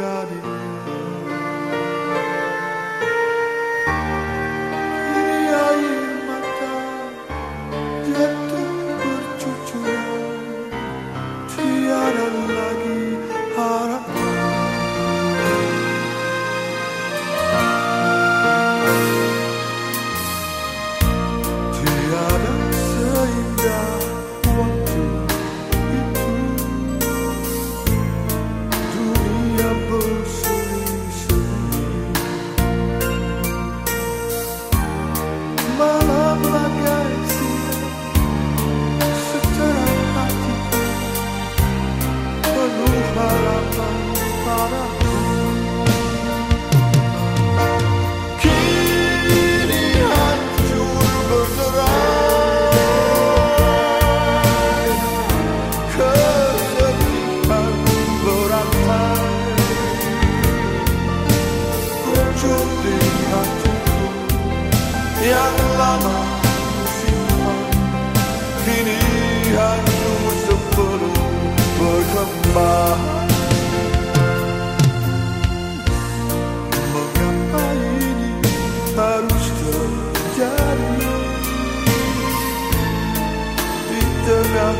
job it. Yanlama. Simba Ini hanya sebelum berkembang Mengapa ini harus terjadi Di tengah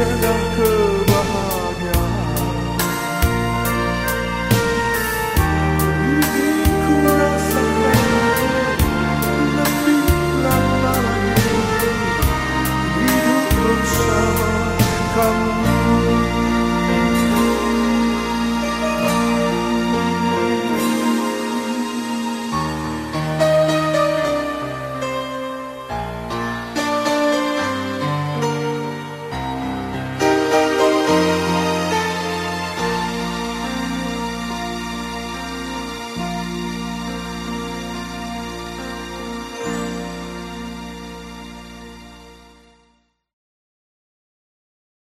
turned our hood.